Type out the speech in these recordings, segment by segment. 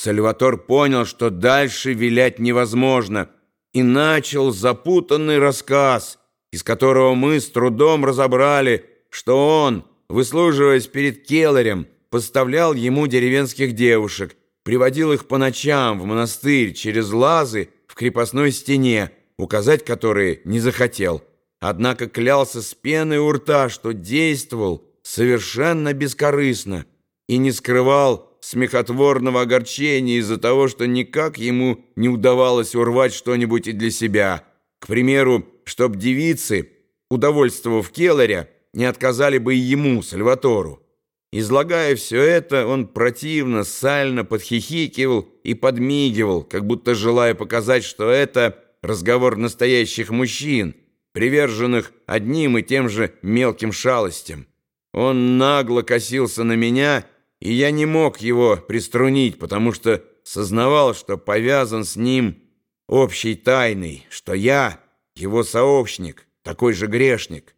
Сальватор понял, что дальше вилять невозможно, и начал запутанный рассказ, из которого мы с трудом разобрали, что он, выслуживаясь перед Келлерем, поставлял ему деревенских девушек, приводил их по ночам в монастырь через лазы в крепостной стене, указать которые не захотел. Однако клялся с пеной у рта, что действовал совершенно бескорыстно и не скрывал смехотворного огорчения из-за того, что никак ему не удавалось урвать что-нибудь и для себя. К примеру, чтоб девицы, удовольствовав Келлеря, не отказали бы и ему, Сальватору. Излагая все это, он противно, сально подхихикивал и подмигивал, как будто желая показать, что это разговор настоящих мужчин, приверженных одним и тем же мелким шалостям. Он нагло косился на меня, и я не мог его приструнить, потому что сознавал, что повязан с ним общей тайной, что я, его сообщник, такой же грешник.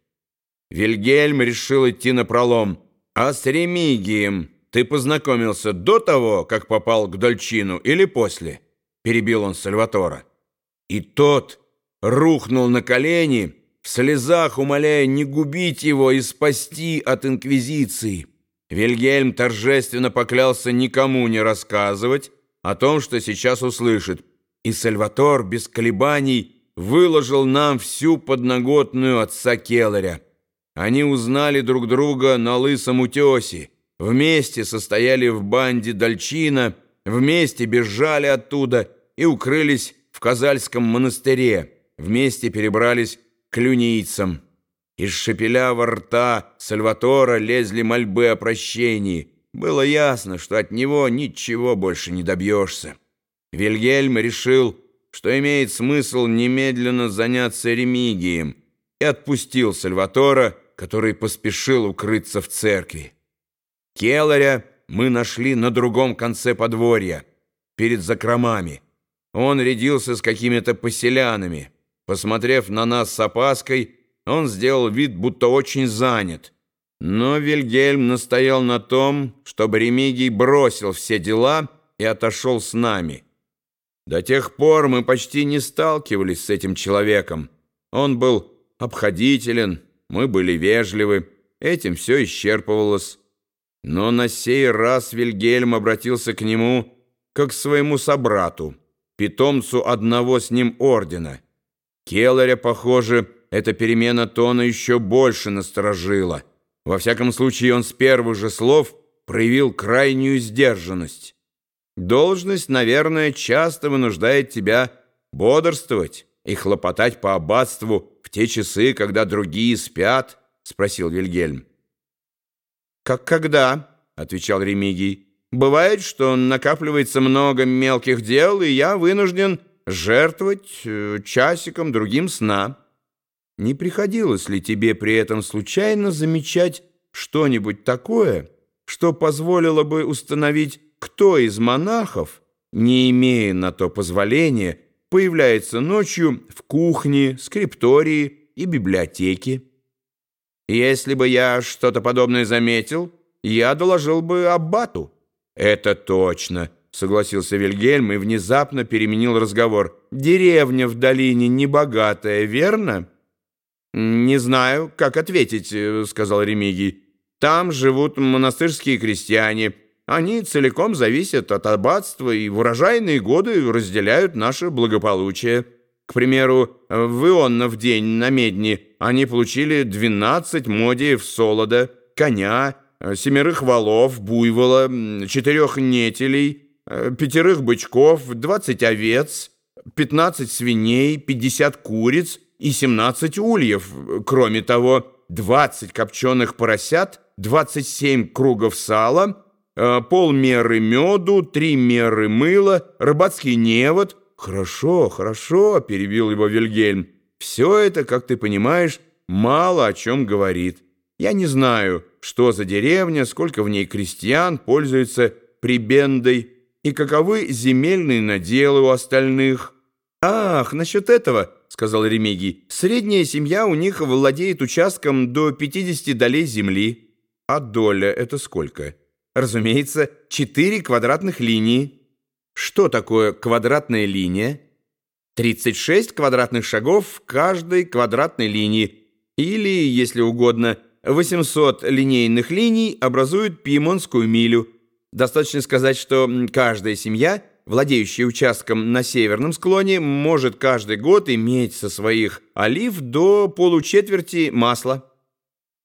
Вильгельм решил идти на пролом. «А с Ремигием ты познакомился до того, как попал к Дольчину, или после?» Перебил он Сальватора. И тот рухнул на колени, в слезах умоляя не губить его и спасти от инквизиции. Вильгельм торжественно поклялся никому не рассказывать о том, что сейчас услышит, и Сальватор без колебаний выложил нам всю подноготную отца Келлеря. Они узнали друг друга на Лысом утесе, вместе состояли в банде Дальчина, вместе бежали оттуда и укрылись в Казальском монастыре, вместе перебрались к люнийцам. Из шепелявого рта Сальватора лезли мольбы о прощении. Было ясно, что от него ничего больше не добьешься. Вильгельм решил, что имеет смысл немедленно заняться Ремигием, и отпустил Сальватора, который поспешил укрыться в церкви. Келларя мы нашли на другом конце подворья, перед закромами. Он рядился с какими-то поселянами. Посмотрев на нас с опаской, он сделал вид, будто очень занят. Но Вильгельм настоял на том, чтобы Ремигий бросил все дела и отошел с нами. До тех пор мы почти не сталкивались с этим человеком. Он был обходителен, мы были вежливы, этим все исчерпывалось. Но на сей раз Вильгельм обратился к нему как к своему собрату, питомцу одного с ним ордена. Келларя, похоже, эта перемена тона еще больше насторожила. Во всяком случае, он с первых же слов проявил крайнюю сдержанность. Должность, наверное, часто вынуждает тебя бодрствовать и хлопотать по аббатству в те часы, когда другие спят?» — спросил Вильгельм. «Как когда?» — отвечал Ремигий. «Бывает, что накапливается много мелких дел, и я вынужден жертвовать э, часиком другим сна. Не приходилось ли тебе при этом случайно замечать что-нибудь такое, что позволило бы установить, кто из монахов, не имея на то позволения, появляется ночью в кухне, скриптории и библиотеке. Если бы я что-то подобное заметил, я доложил бы аббату. Это точно, согласился Вильгельм и внезапно переменил разговор. Деревня в долине небогатая, верно? Не знаю, как ответить, сказал Ремигий. Там живут монастырские крестьяне, они целиком зависят от аббатства и в урожайные годы разделяют наше благополучие. К примеру, в Ионнов день на Медне они получили 12 модиев солода, коня, семерых валов, буйвола, четырех нетелей, пятерых бычков, 20 овец, 15 свиней, 50 куриц и 17 ульев. Кроме того, 20 копченых поросят, 27 кругов сала – Э, полмеры меду, три меры мыла, рыбацкий невод. Хорошо, хорошо, перебил его Вильгельм. Все это, как ты понимаешь, мало о чем говорит. Я не знаю, что за деревня, сколько в ней крестьян пользуются прибендой и каковы земельные наделы у остальных. «Ах, насчет этого», — сказал Ремигий, — «средняя семья у них владеет участком до 50 долей земли». «А доля — это сколько?» Разумеется, четыре квадратных линии. Что такое квадратная линия? 36 квадратных шагов в каждой квадратной линии, или, если угодно, 800 линейных линий образуют Пимонскую милю. Достаточно сказать, что каждая семья, владеющая участком на северном склоне, может каждый год иметь со своих олив до получетверти масла.